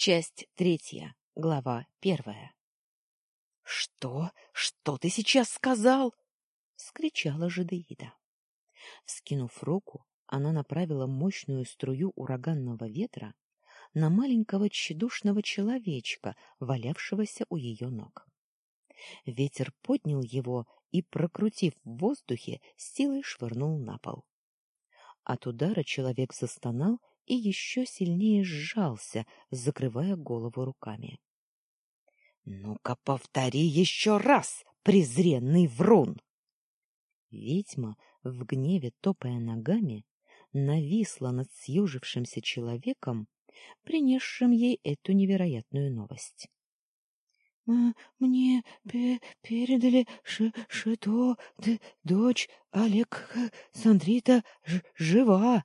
Часть третья, глава первая. «Что? Что ты сейчас сказал?» — вскричала Жадеида. Вскинув руку, она направила мощную струю ураганного ветра на маленького тщедушного человечка, валявшегося у ее ног. Ветер поднял его и, прокрутив в воздухе, силой швырнул на пол. От удара человек застонал и еще сильнее сжался, закрывая голову руками. — Ну-ка, повтори еще раз, презренный врун! Ведьма, в гневе топая ногами, нависла над съежившимся человеком, принесшим ей эту невероятную новость. — Мне передали, что дочь Олег Сандрита жива.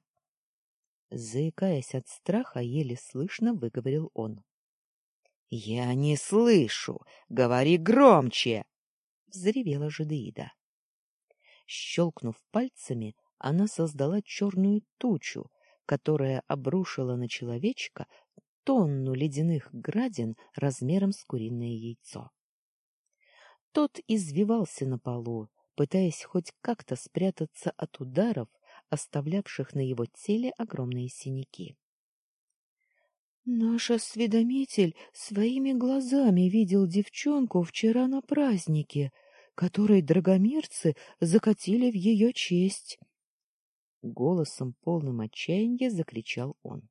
Заикаясь от страха, еле слышно выговорил он. — Я не слышу! Говори громче! — взревела Жадеида. Щелкнув пальцами, она создала черную тучу, которая обрушила на человечка тонну ледяных градин размером с куриное яйцо. Тот извивался на полу, пытаясь хоть как-то спрятаться от ударов, оставлявших на его теле огромные синяки. Наш осведомитель своими глазами видел девчонку вчера на празднике, который драгомирцы закатили в ее честь. Голосом полным отчаяния закричал он.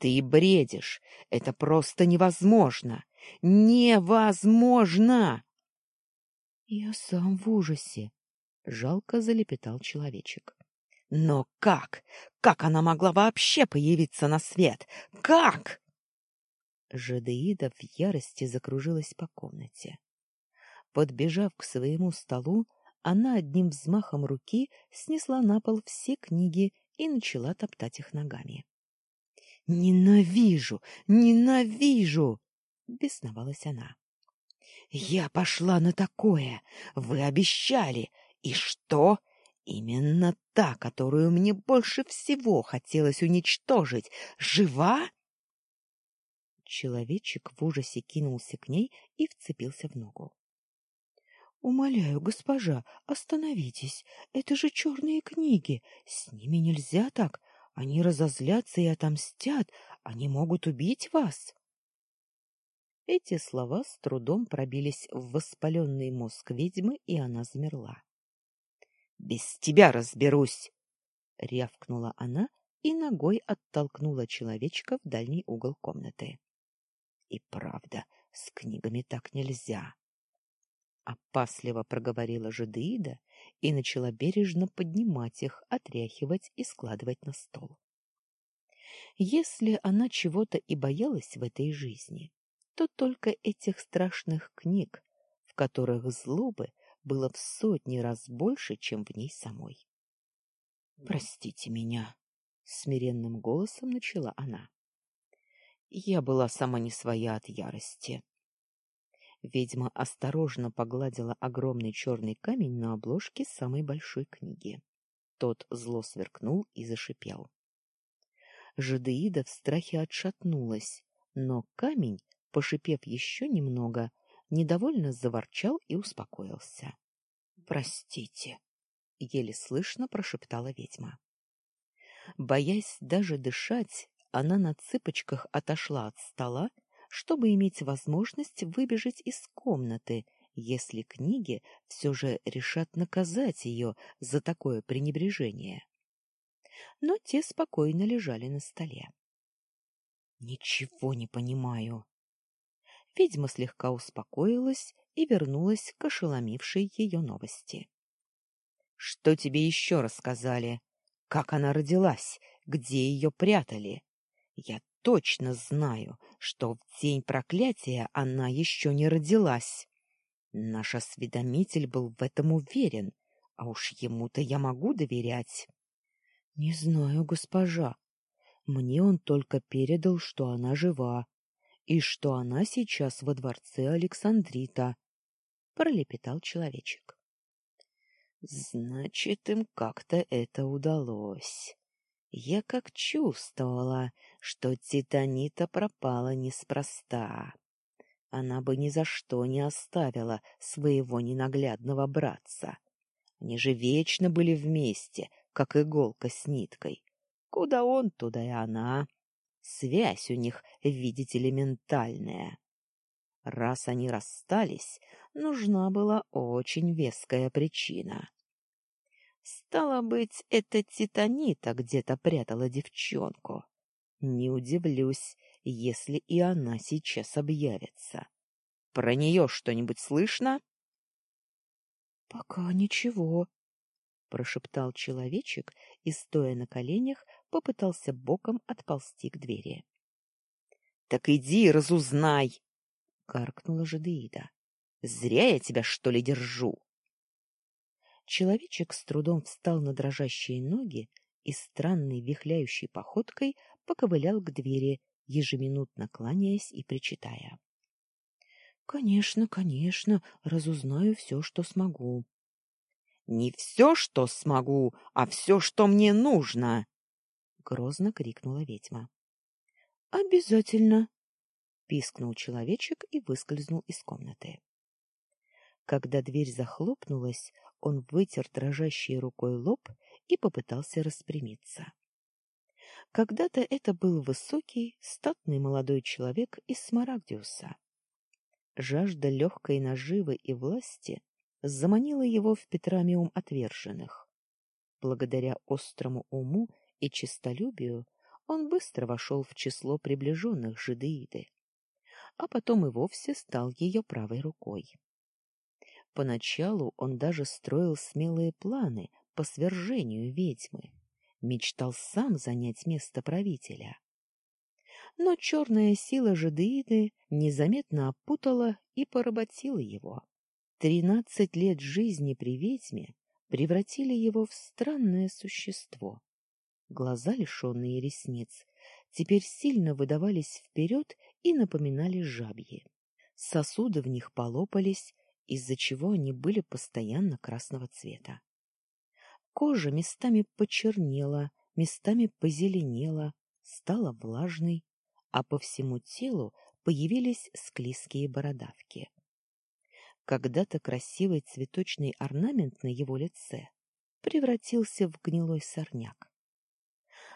Ты бредишь! Это просто невозможно! Невозможно! Я сам в ужасе, жалко залепетал человечек. Но как? Как она могла вообще появиться на свет? Как? Жадеида в ярости закружилась по комнате. Подбежав к своему столу, она одним взмахом руки снесла на пол все книги и начала топтать их ногами. «Ненавижу! Ненавижу!» — бесновалась она. «Я пошла на такое! Вы обещали! И что? Именно та, которую мне больше всего хотелось уничтожить, жива? Человечек в ужасе кинулся к ней и вцепился в ногу. — Умоляю, госпожа, остановитесь. Это же черные книги. С ними нельзя так. Они разозлятся и отомстят. Они могут убить вас. Эти слова с трудом пробились в воспаленный мозг ведьмы, и она замерла. Без тебя разберусь, рявкнула она и ногой оттолкнула человечка в дальний угол комнаты. И правда, с книгами так нельзя. Опасливо проговорила Жадеида и начала бережно поднимать их, отряхивать и складывать на стол. Если она чего-то и боялась в этой жизни, то только этих страшных книг, в которых злобы было в сотни раз больше, чем в ней самой. Простите меня, смиренным голосом начала она. Я была сама не своя от ярости. Ведьма осторожно погладила огромный черный камень на обложке самой большой книги. Тот зло сверкнул и зашипел. Жадеида в страхе отшатнулась, но камень, пошипев еще немного, недовольно заворчал и успокоился. Простите, еле слышно прошептала ведьма. Боясь даже дышать, она на цыпочках отошла от стола, чтобы иметь возможность выбежать из комнаты, если книги все же решат наказать ее за такое пренебрежение. Но те спокойно лежали на столе. Ничего не понимаю, Ведьма слегка успокоилась и вернулась к ошеломившей ее новости. — Что тебе еще рассказали? Как она родилась? Где ее прятали? Я точно знаю, что в день проклятия она еще не родилась. Наш осведомитель был в этом уверен, а уж ему-то я могу доверять. — Не знаю, госпожа. Мне он только передал, что она жива, и что она сейчас во дворце Александрита, пролепетал человечек. Значит, им как-то это удалось. Я как чувствовала, что Титанита пропала неспроста. Она бы ни за что не оставила своего ненаглядного братца. Они же вечно были вместе, как иголка с ниткой. Куда он, туда и она. Связь у них, видите ли, ментальная. Раз они расстались, нужна была очень веская причина. Стало быть, эта титанита где-то прятала девчонку. Не удивлюсь, если и она сейчас объявится. Про нее что-нибудь слышно? — Пока ничего, — прошептал человечек и, стоя на коленях, попытался боком отползти к двери. — Так иди, разузнай! — каркнула Жадеида. — Зря я тебя, что ли, держу? Человечек с трудом встал на дрожащие ноги и странной вихляющей походкой поковылял к двери, ежеминутно кланяясь и причитая. — Конечно, конечно, разузнаю все, что смогу. — Не все, что смогу, а все, что мне нужно! — грозно крикнула ведьма. — Обязательно! — пискнул человечек и выскользнул из комнаты. Когда дверь захлопнулась, он вытер дрожащей рукой лоб и попытался распрямиться. Когда-то это был высокий, статный молодой человек из Смарагдиуса. Жажда легкой наживы и власти заманила его в Петрамиум отверженных. Благодаря острому уму и честолюбию он быстро вошел в число приближенных жидеиды, а потом и вовсе стал ее правой рукой. Поначалу он даже строил смелые планы по свержению ведьмы, мечтал сам занять место правителя. Но черная сила жадеиды незаметно опутала и поработила его. Тринадцать лет жизни при ведьме превратили его в странное существо. Глаза, лишенные ресниц, теперь сильно выдавались вперед и напоминали жабьи. Сосуды в них полопались, из-за чего они были постоянно красного цвета. Кожа местами почернела, местами позеленела, стала влажной, а по всему телу появились склизкие бородавки. Когда-то красивый цветочный орнамент на его лице превратился в гнилой сорняк.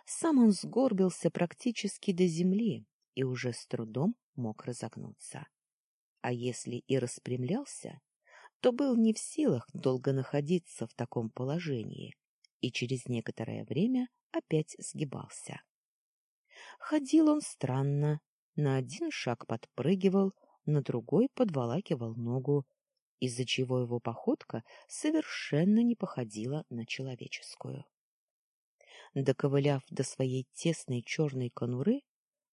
Сам он сгорбился практически до земли и уже с трудом мог разогнуться а если и распрямлялся, то был не в силах долго находиться в таком положении и через некоторое время опять сгибался. Ходил он странно, на один шаг подпрыгивал, на другой подволакивал ногу, из-за чего его походка совершенно не походила на человеческую. Доковыляв до своей тесной черной конуры,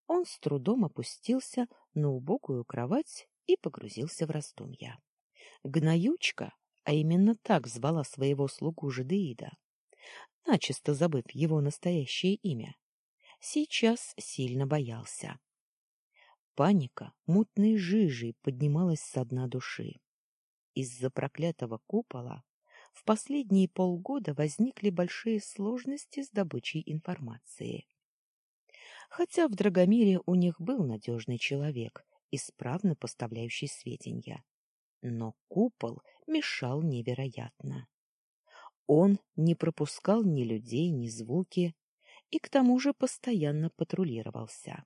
он с трудом опустился на убогую кровать и погрузился в раздумья. Гноючка, а именно так звала своего слугу Жадеида, начисто забыв его настоящее имя, сейчас сильно боялся. Паника мутной жижей поднималась со дна души. Из-за проклятого купола в последние полгода возникли большие сложности с добычей информации. Хотя в Драгомире у них был надежный человек, исправно поставляющий сведения. Но купол мешал невероятно. Он не пропускал ни людей, ни звуки, и к тому же постоянно патрулировался.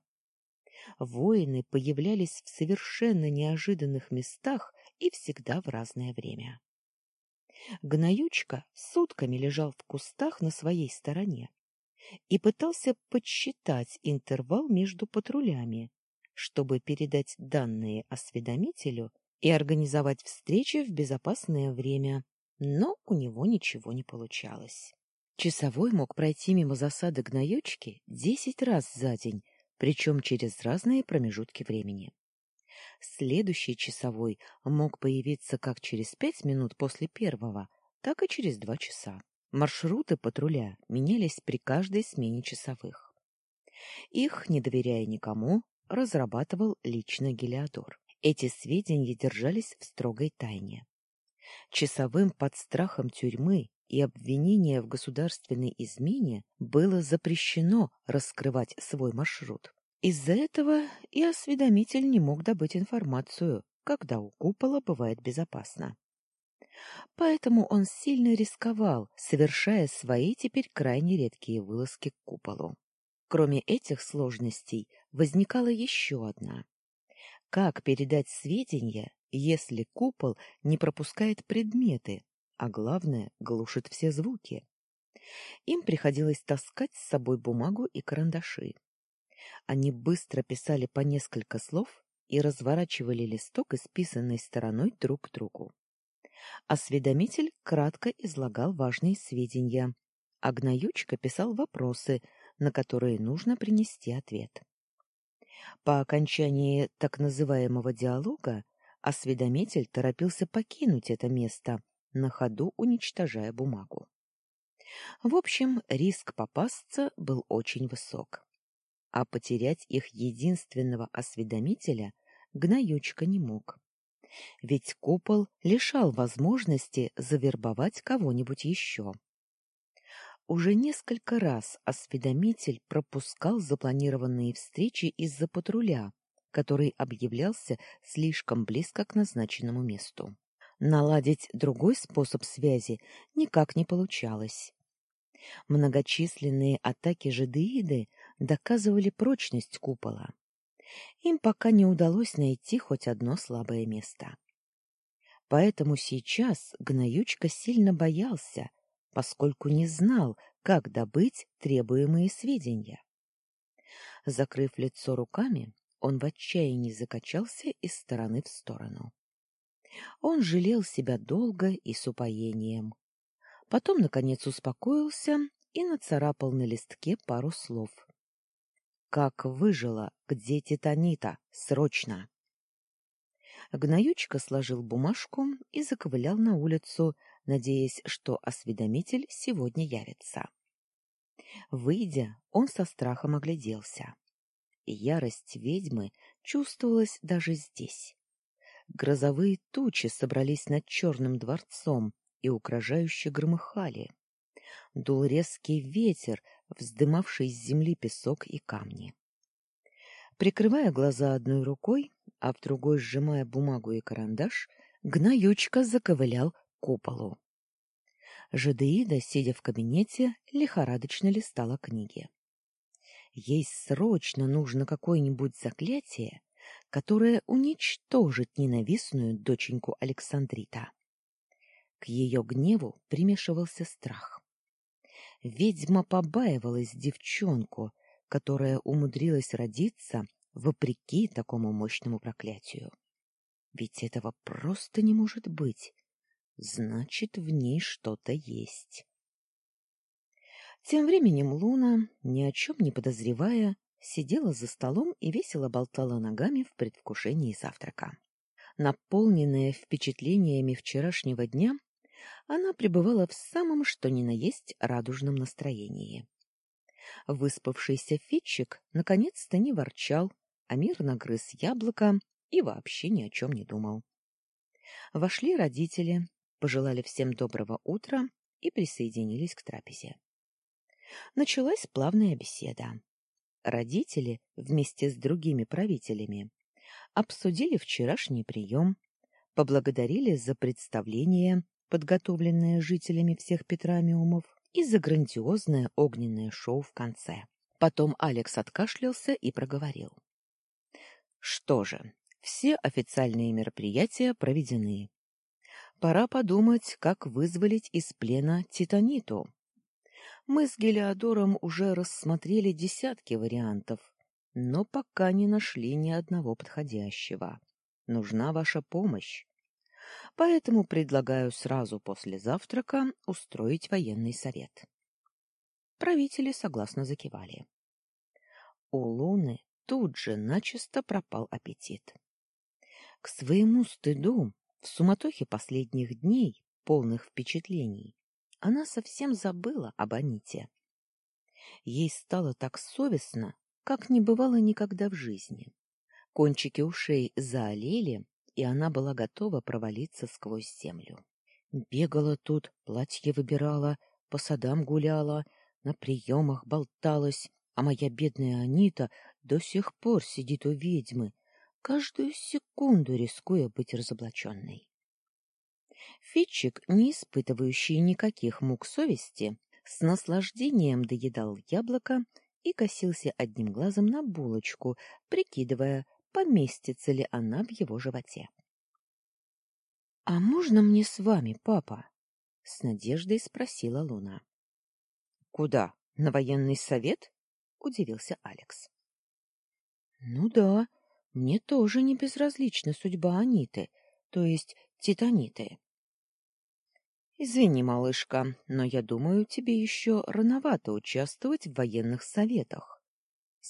Воины появлялись в совершенно неожиданных местах и всегда в разное время. Гноючка сутками лежал в кустах на своей стороне и пытался подсчитать интервал между патрулями, чтобы передать данные осведомителю и организовать встречи в безопасное время, но у него ничего не получалось. Часовой мог пройти мимо засады гноючки десять раз за день, причем через разные промежутки времени. Следующий часовой мог появиться как через пять минут после первого, так и через два часа. Маршруты патруля менялись при каждой смене часовых. Их, не доверяя никому, разрабатывал лично Гелиодор. Эти сведения держались в строгой тайне. Часовым под страхом тюрьмы и обвинение в государственной измене было запрещено раскрывать свой маршрут. Из-за этого и осведомитель не мог добыть информацию, когда у купола бывает безопасно. Поэтому он сильно рисковал, совершая свои теперь крайне редкие вылазки к куполу. Кроме этих сложностей, возникала еще одна. Как передать сведения, если купол не пропускает предметы, а главное, глушит все звуки? Им приходилось таскать с собой бумагу и карандаши. Они быстро писали по несколько слов и разворачивали листок исписанной стороной друг к другу. Осведомитель кратко излагал важные сведения, а Гноючка писал вопросы, на которые нужно принести ответ. По окончании так называемого диалога осведомитель торопился покинуть это место, на ходу уничтожая бумагу. В общем, риск попасться был очень высок. А потерять их единственного осведомителя Гноючка не мог ведь купол лишал возможности завербовать кого-нибудь еще. Уже несколько раз осведомитель пропускал запланированные встречи из-за патруля, который объявлялся слишком близко к назначенному месту. Наладить другой способ связи никак не получалось. Многочисленные атаки жадеиды доказывали прочность купола им пока не удалось найти хоть одно слабое место. Поэтому сейчас Гноючка сильно боялся, поскольку не знал, как добыть требуемые сведения. Закрыв лицо руками, он в отчаянии закачался из стороны в сторону. Он жалел себя долго и с упоением. Потом, наконец, успокоился и нацарапал на листке пару слов. Как выжила, где Титанита? Срочно! Гноючка сложил бумажку и заковылял на улицу, надеясь, что осведомитель сегодня явится. Выйдя, он со страхом огляделся. Ярость ведьмы чувствовалась даже здесь. Грозовые тучи собрались над черным дворцом и угрожающе громыхали. Дул резкий ветер, вздымавший с земли песок и камни. Прикрывая глаза одной рукой, а в другой сжимая бумагу и карандаш, гноючка заковылял к куполу. Жадеида, сидя в кабинете, лихорадочно листала книги. Ей срочно нужно какое-нибудь заклятие, которое уничтожит ненавистную доченьку Александрита. К ее гневу примешивался страх. Ведьма побаивалась девчонку, которая умудрилась родиться вопреки такому мощному проклятию. Ведь этого просто не может быть. Значит, в ней что-то есть. Тем временем Луна, ни о чем не подозревая, сидела за столом и весело болтала ногами в предвкушении завтрака. Наполненная впечатлениями вчерашнего дня, она пребывала в самом что ни на есть радужном настроении. Выспавшийся Фитчик наконец-то не ворчал, а мирно грыз яблоко и вообще ни о чем не думал. Вошли родители, пожелали всем доброго утра и присоединились к трапезе. Началась плавная беседа. Родители вместе с другими правителями обсудили вчерашний прием, поблагодарили за представление подготовленное жителями всех Петрамиумов, и за грандиозное огненное шоу в конце. Потом Алекс откашлялся и проговорил. Что же, все официальные мероприятия проведены. Пора подумать, как вызволить из плена Титаниту. Мы с Гелиодором уже рассмотрели десятки вариантов, но пока не нашли ни одного подходящего. Нужна ваша помощь поэтому предлагаю сразу после завтрака устроить военный совет. Правители согласно закивали. У Луны тут же начисто пропал аппетит. К своему стыду, в суматохе последних дней, полных впечатлений, она совсем забыла об Аните. Ей стало так совестно, как не бывало никогда в жизни. Кончики ушей заолели, и она была готова провалиться сквозь землю. Бегала тут, платье выбирала, по садам гуляла, на приемах болталась, а моя бедная Анита до сих пор сидит у ведьмы, каждую секунду рискуя быть разоблаченной. Фитчик, не испытывающий никаких мук совести, с наслаждением доедал яблоко и косился одним глазом на булочку, прикидывая, поместится ли она в его животе. — А можно мне с вами, папа? — с надеждой спросила Луна. — Куда? На военный совет? — удивился Алекс. — Ну да, мне тоже не безразлична судьба Аниты, то есть Титаниты. — Извини, малышка, но я думаю, тебе еще рановато участвовать в военных советах, —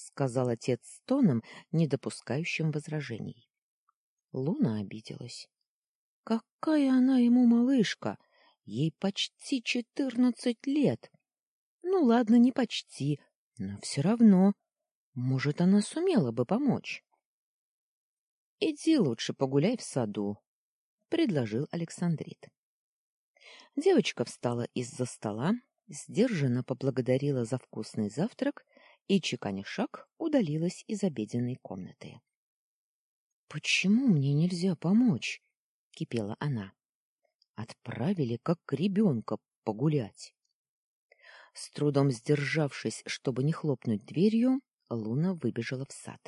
сказал отец с тоном, не допускающим возражений. Луна обиделась. Какая она ему малышка? Ей почти четырнадцать лет. Ну ладно, не почти, но все равно. Может, она сумела бы помочь. — Иди лучше погуляй в саду, — предложил Александрит. Девочка встала из-за стола, сдержанно поблагодарила за вкусный завтрак и, чеканя шаг, удалилась из обеденной комнаты. — Почему мне нельзя помочь? кипела она. Отправили как ребенка погулять. С трудом сдержавшись, чтобы не хлопнуть дверью, Луна выбежала в сад.